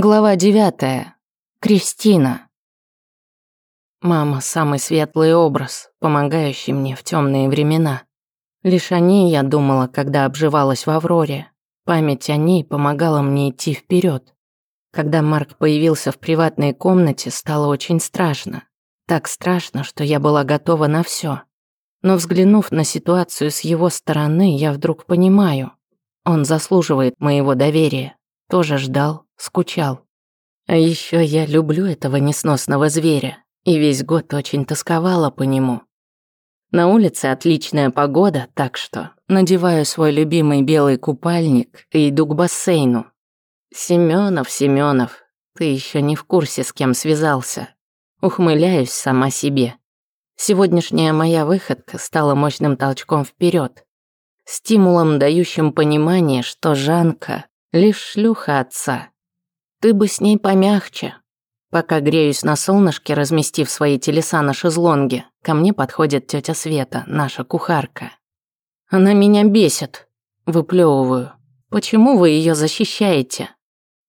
Глава девятая. Кристина. Мама – самый светлый образ, помогающий мне в темные времена. Лишь о ней я думала, когда обживалась в Авроре. Память о ней помогала мне идти вперед. Когда Марк появился в приватной комнате, стало очень страшно. Так страшно, что я была готова на все. Но взглянув на ситуацию с его стороны, я вдруг понимаю, он заслуживает моего доверия. Тоже ждал, скучал. А еще я люблю этого несносного зверя и весь год очень тосковала по нему. На улице отличная погода, так что надеваю свой любимый белый купальник и иду к бассейну. Семенов, Семенов, ты еще не в курсе, с кем связался. Ухмыляюсь сама себе. Сегодняшняя моя выходка стала мощным толчком вперед, стимулом, дающим понимание, что Жанка лишь шлюха отца. Ты бы с ней помягче. Пока греюсь на солнышке, разместив свои телеса на шезлонге, ко мне подходит тетя Света, наша кухарка. Она меня бесит. Выплевываю. Почему вы ее защищаете?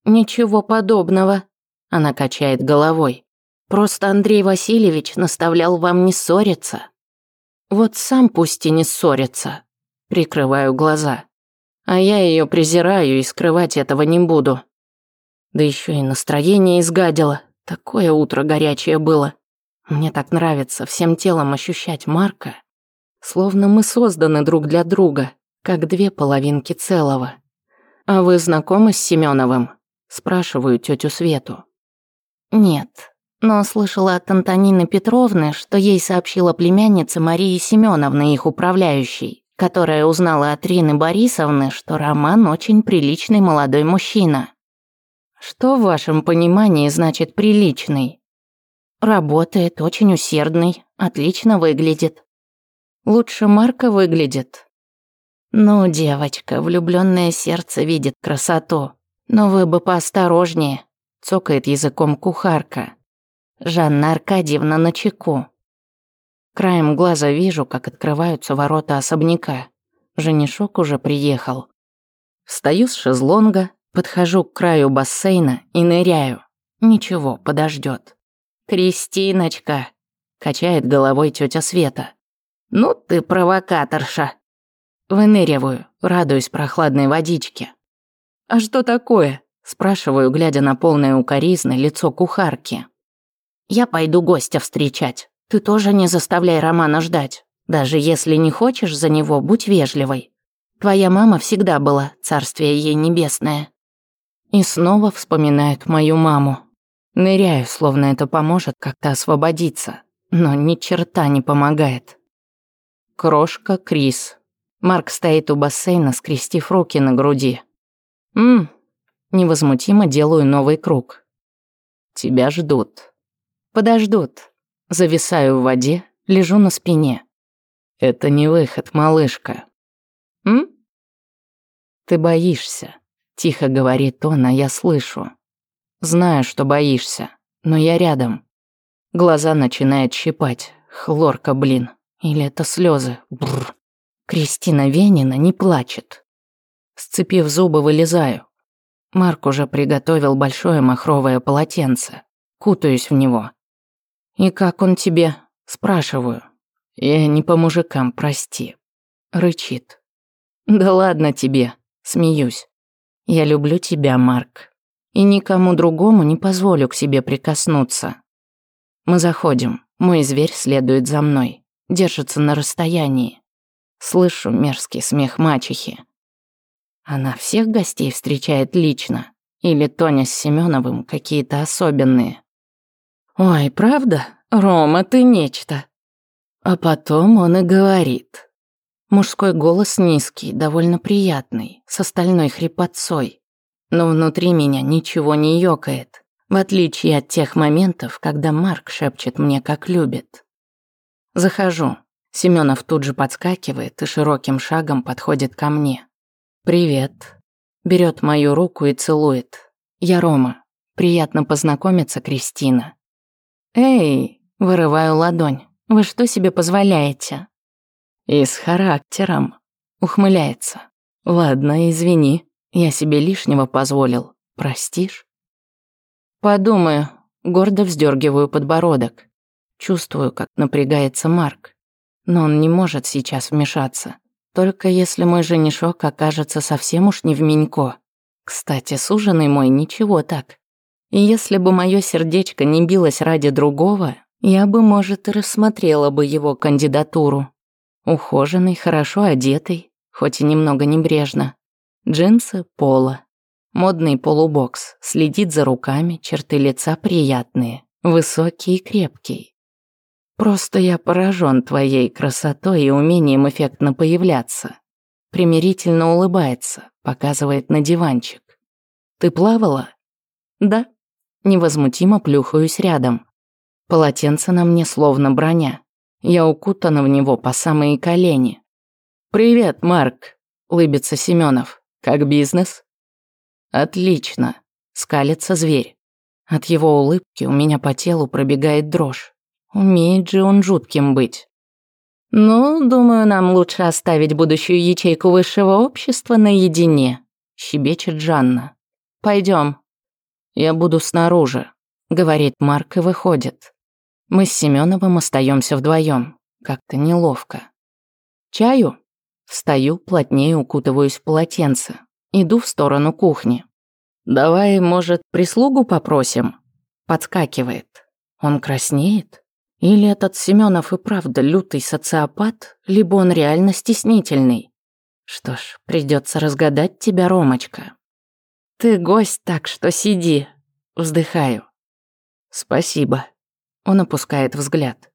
Ничего подобного. Она качает головой. Просто Андрей Васильевич наставлял вам не ссориться. Вот сам пусть и не ссорится. Прикрываю глаза. А я ее презираю и скрывать этого не буду. Да еще и настроение изгадило. Такое утро горячее было. Мне так нравится всем телом ощущать Марка. Словно мы созданы друг для друга, как две половинки целого. «А вы знакомы с Семеновым? Спрашиваю тетю Свету. «Нет, но слышала от Антонины Петровны, что ей сообщила племянница Марии Семеновны, их управляющей которая узнала от Рины Борисовны, что Роман очень приличный молодой мужчина. Что в вашем понимании значит «приличный»? Работает, очень усердный, отлично выглядит. Лучше Марка выглядит. Ну, девочка, влюбленное сердце видит красоту. Но вы бы поосторожнее, цокает языком кухарка. Жанна Аркадьевна на чеку. Краем глаза вижу, как открываются ворота особняка. Женишок уже приехал. Встаю с шезлонга, подхожу к краю бассейна и ныряю. Ничего, подождет. «Кристиночка!» – качает головой тетя Света. «Ну ты провокаторша!» Выныриваю, радуюсь прохладной водичке. «А что такое?» – спрашиваю, глядя на полное укоризны лицо кухарки. «Я пойду гостя встречать. Ты тоже не заставляй Романа ждать. Даже если не хочешь за него, будь вежливой. Твоя мама всегда была, царствие ей небесное. И снова вспоминает мою маму. Ныряю, словно это поможет как-то освободиться, но ни черта не помогает. Крошка Крис. Марк стоит у бассейна, скрестив руки на груди. Мм, невозмутимо делаю новый круг. Тебя ждут. Подождут. Зависаю в воде, лежу на спине. Это не выход, малышка. М? Ты боишься, тихо говорит он, а я слышу. Знаю, что боишься, но я рядом. Глаза начинают щипать. Хлорка, блин. Или это слезы. Бррр. Кристина Венина не плачет. Сцепив зубы, вылезаю. Марк уже приготовил большое махровое полотенце. Кутаюсь в него. «И как он тебе?» Спрашиваю. «Я не по мужикам, прости». Рычит. «Да ладно тебе», смеюсь. «Я люблю тебя, Марк. И никому другому не позволю к себе прикоснуться». Мы заходим. Мой зверь следует за мной. Держится на расстоянии. Слышу мерзкий смех мачехи. Она всех гостей встречает лично. Или Тоня с Семеновым какие-то особенные. «Ой, правда? Рома, ты нечто». А потом он и говорит. Мужской голос низкий, довольно приятный, с остальной хрипотцой. Но внутри меня ничего не ёкает, в отличие от тех моментов, когда Марк шепчет мне, как любит. Захожу. Семенов тут же подскакивает и широким шагом подходит ко мне. «Привет». Берет мою руку и целует. «Я Рома. Приятно познакомиться, Кристина». «Эй!» – вырываю ладонь. «Вы что себе позволяете?» «И с характером», – ухмыляется. «Ладно, извини, я себе лишнего позволил. Простишь?» Подумаю, гордо вздергиваю подбородок. Чувствую, как напрягается Марк. Но он не может сейчас вмешаться. Только если мой женишок окажется совсем уж не в Минько. Кстати, суженый мой ничего так. И если бы мое сердечко не билось ради другого, я бы, может, и рассмотрела бы его кандидатуру. Ухоженный, хорошо одетый, хоть и немного небрежно. Джинсы, поло. Модный полубокс, следит за руками, черты лица приятные, высокий и крепкий. Просто я поражен твоей красотой и умением эффектно появляться. Примирительно улыбается, показывает на диванчик. Ты плавала? Да. Невозмутимо плюхаюсь рядом. Полотенце на мне словно броня. Я укутана в него по самые колени. «Привет, Марк», — улыбится Семенов. «Как бизнес?» «Отлично», — скалится зверь. От его улыбки у меня по телу пробегает дрожь. Умеет же он жутким быть. «Ну, думаю, нам лучше оставить будущую ячейку высшего общества наедине», — щебечет Жанна. Пойдем. «Я буду снаружи», — говорит Марк и выходит. Мы с Семеновым остаемся вдвоем. Как-то неловко. «Чаю?» Встаю, плотнее укутываюсь в полотенце. Иду в сторону кухни. «Давай, может, прислугу попросим?» Подскакивает. Он краснеет? Или этот Семенов и правда лютый социопат, либо он реально стеснительный? Что ж, придется разгадать тебя, Ромочка. Ты гость, так что сиди. Вздыхаю. Спасибо. Он опускает взгляд.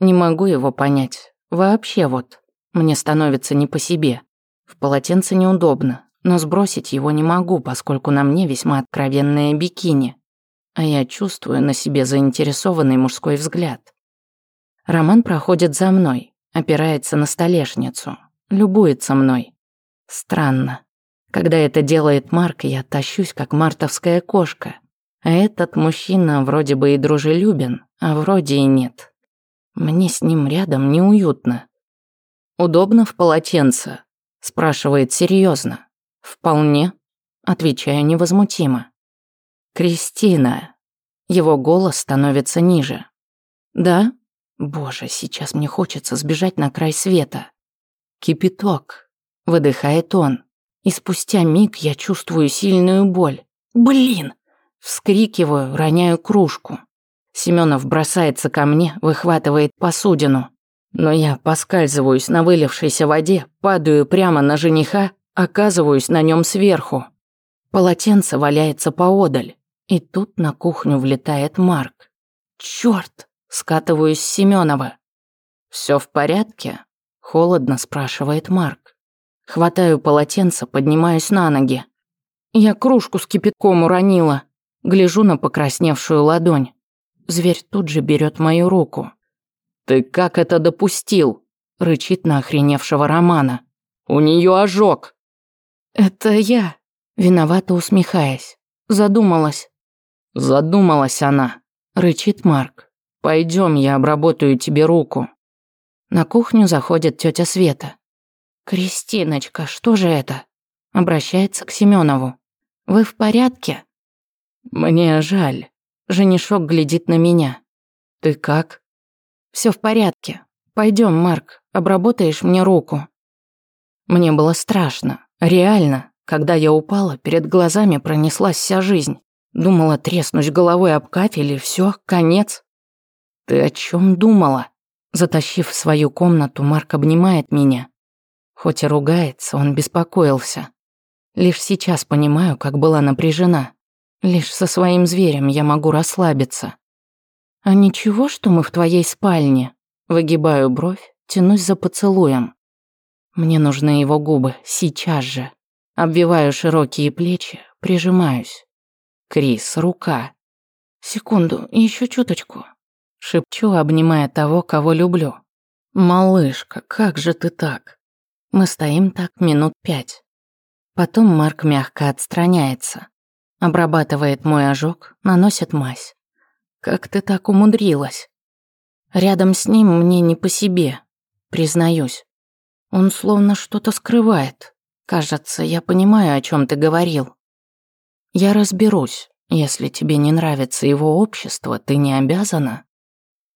Не могу его понять. Вообще вот. Мне становится не по себе. В полотенце неудобно, но сбросить его не могу, поскольку на мне весьма откровенное бикини. А я чувствую на себе заинтересованный мужской взгляд. Роман проходит за мной, опирается на столешницу, любуется мной. Странно. Когда это делает Марк, я тащусь, как мартовская кошка. А этот мужчина вроде бы и дружелюбен, а вроде и нет. Мне с ним рядом неуютно. «Удобно в полотенце?» – спрашивает серьезно. «Вполне», – отвечаю невозмутимо. «Кристина». Его голос становится ниже. «Да? Боже, сейчас мне хочется сбежать на край света». «Кипяток», – выдыхает он. И спустя миг я чувствую сильную боль. «Блин!» Вскрикиваю, роняю кружку. Семенов бросается ко мне, выхватывает посудину. Но я поскальзываюсь на вылившейся воде, падаю прямо на жениха, оказываюсь на нем сверху. Полотенце валяется поодаль. И тут на кухню влетает Марк. Черт! Скатываюсь с Семенова. Все в порядке? Холодно спрашивает Марк. Хватаю полотенце, поднимаюсь на ноги. Я кружку с кипятком уронила. Гляжу на покрасневшую ладонь. Зверь тут же берет мою руку. «Ты как это допустил?» – рычит на охреневшего Романа. «У нее ожог!» «Это я», – виновато усмехаясь. Задумалась. Задумалась она, рычит Марк. Пойдем, я обработаю тебе руку. На кухню заходит тетя Света. Кристиночка, что же это? Обращается к Семенову. Вы в порядке? Мне жаль. Женишок глядит на меня. Ты как? Все в порядке. Пойдем, Марк, обработаешь мне руку. Мне было страшно, реально. Когда я упала, перед глазами пронеслась вся жизнь. Думала, треснусь головой об кафель и все, конец. Ты о чем думала? Затащив в свою комнату, Марк обнимает меня. Хоть и ругается, он беспокоился. Лишь сейчас понимаю, как была напряжена. Лишь со своим зверем я могу расслабиться. «А ничего, что мы в твоей спальне?» Выгибаю бровь, тянусь за поцелуем. Мне нужны его губы, сейчас же. Обвиваю широкие плечи, прижимаюсь. Крис, рука. Секунду, еще чуточку. Шепчу, обнимая того, кого люблю. «Малышка, как же ты так?» Мы стоим так минут пять. Потом Марк мягко отстраняется. Обрабатывает мой ожог, наносит мазь. Как ты так умудрилась? Рядом с ним мне не по себе, признаюсь. Он словно что-то скрывает. Кажется, я понимаю, о чем ты говорил. Я разберусь. Если тебе не нравится его общество, ты не обязана.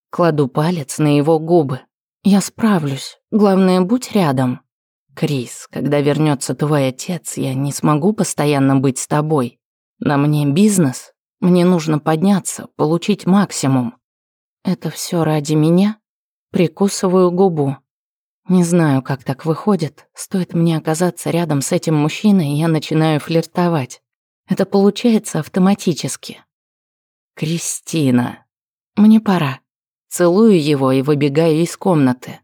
Кладу палец на его губы. Я справлюсь. Главное, будь рядом. Крис, когда вернется твой отец, я не смогу постоянно быть с тобой. На мне бизнес. Мне нужно подняться, получить максимум. Это все ради меня? Прикусываю губу. Не знаю, как так выходит. Стоит мне оказаться рядом с этим мужчиной, я начинаю флиртовать. Это получается автоматически. Кристина. Мне пора. Целую его и выбегаю из комнаты.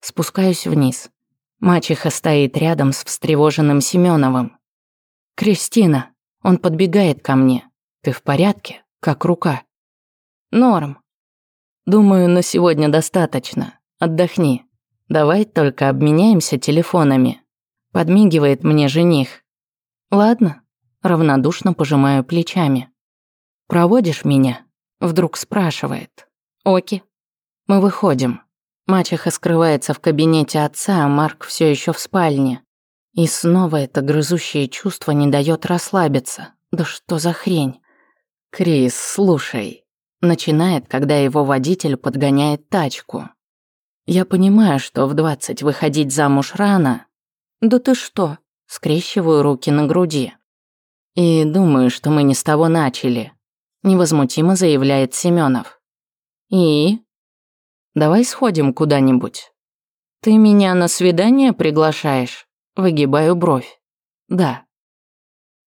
Спускаюсь вниз. Мачеха стоит рядом с встревоженным Семеновым. «Кристина!» Он подбегает ко мне. «Ты в порядке? Как рука?» «Норм». «Думаю, на сегодня достаточно. Отдохни. Давай только обменяемся телефонами». Подмигивает мне жених. «Ладно». Равнодушно пожимаю плечами. «Проводишь меня?» Вдруг спрашивает. «Оки». Мы выходим. Мачеха скрывается в кабинете отца, а Марк все еще в спальне. И снова это грызущее чувство не дает расслабиться. Да что за хрень? Крис, слушай. Начинает, когда его водитель подгоняет тачку. Я понимаю, что в двадцать выходить замуж рано. Да ты что? Скрещиваю руки на груди. И думаю, что мы не с того начали. Невозмутимо заявляет Семенов. И? Давай сходим куда-нибудь. Ты меня на свидание приглашаешь? Выгибаю бровь. Да.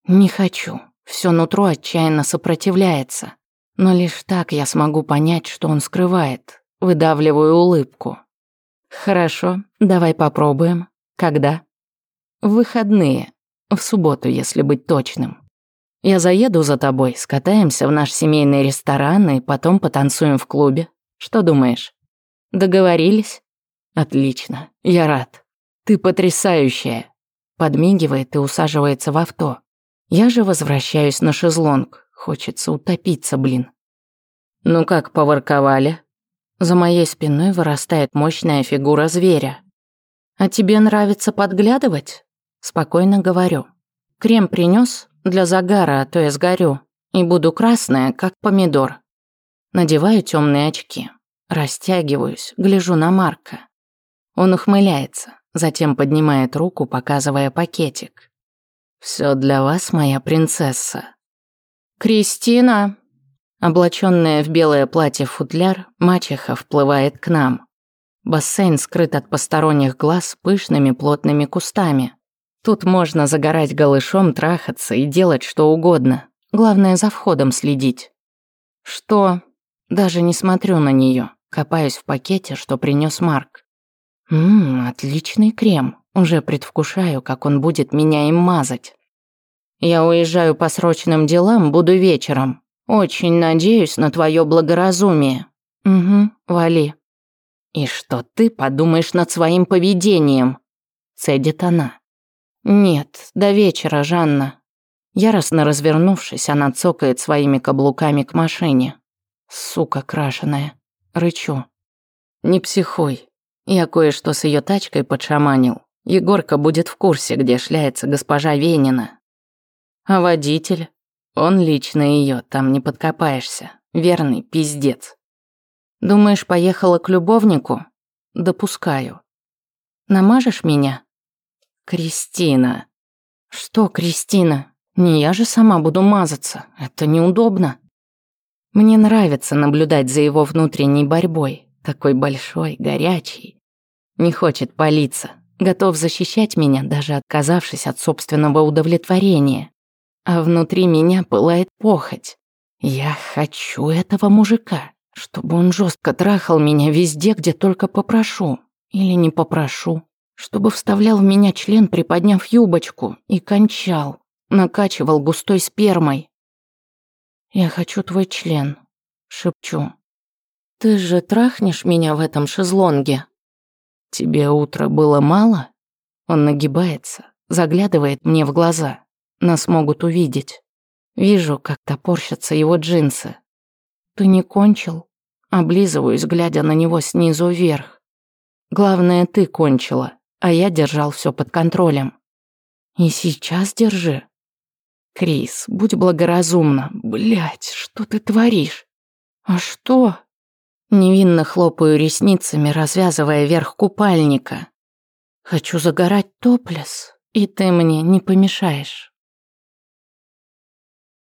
Не хочу. Все нутро отчаянно сопротивляется. Но лишь так я смогу понять, что он скрывает. Выдавливаю улыбку. Хорошо, давай попробуем. Когда? В выходные. В субботу, если быть точным. Я заеду за тобой, скатаемся в наш семейный ресторан и потом потанцуем в клубе. Что думаешь? Договорились? Отлично, я рад. Ты потрясающая. Подмигивает и усаживается в авто. Я же возвращаюсь на шезлонг. Хочется утопиться, блин. Ну как, поворковали? За моей спиной вырастает мощная фигура зверя. А тебе нравится подглядывать? Спокойно говорю. Крем принес для загара, а то я сгорю. И буду красная, как помидор. Надеваю темные очки. Растягиваюсь, гляжу на Марка. Он ухмыляется, затем поднимает руку, показывая пакетик. Все для вас, моя принцесса». «Кристина!» Облаченная в белое платье-футляр, мачеха вплывает к нам. Бассейн скрыт от посторонних глаз пышными плотными кустами. Тут можно загорать голышом, трахаться и делать что угодно. Главное, за входом следить. Что? Даже не смотрю на нее. Копаюсь в пакете, что принес Марк. Ммм, отличный крем. Уже предвкушаю, как он будет меня им мазать. Я уезжаю по срочным делам, буду вечером. Очень надеюсь на твое благоразумие. Угу, вали. И что ты подумаешь над своим поведением? Цедит она. Нет, до вечера, Жанна. Яростно развернувшись, она цокает своими каблуками к машине. Сука крашеная. Рычу. Не психуй. Я кое-что с ее тачкой подшаманил. Егорка будет в курсе, где шляется госпожа Венина. А водитель? Он лично ее, там не подкопаешься. Верный пиздец. Думаешь, поехала к любовнику? Допускаю. Намажешь меня? Кристина. Что, Кристина? Не я же сама буду мазаться. Это неудобно. Мне нравится наблюдать за его внутренней борьбой. Такой большой, горячий. Не хочет палиться. Готов защищать меня, даже отказавшись от собственного удовлетворения. А внутри меня пылает похоть. Я хочу этого мужика, чтобы он жестко трахал меня везде, где только попрошу. Или не попрошу. Чтобы вставлял в меня член, приподняв юбочку, и кончал. Накачивал густой спермой. «Я хочу твой член», — шепчу. «Ты же трахнешь меня в этом шезлонге?» «Тебе утро было мало?» Он нагибается, заглядывает мне в глаза. Нас могут увидеть. Вижу, как топорщатся его джинсы. «Ты не кончил?» Облизываюсь, глядя на него снизу вверх. «Главное, ты кончила, а я держал все под контролем». «И сейчас держи», Крис, будь благоразумна. Блять, что ты творишь? А что? Невинно хлопаю ресницами, развязывая верх купальника. Хочу загорать топлес, и ты мне не помешаешь.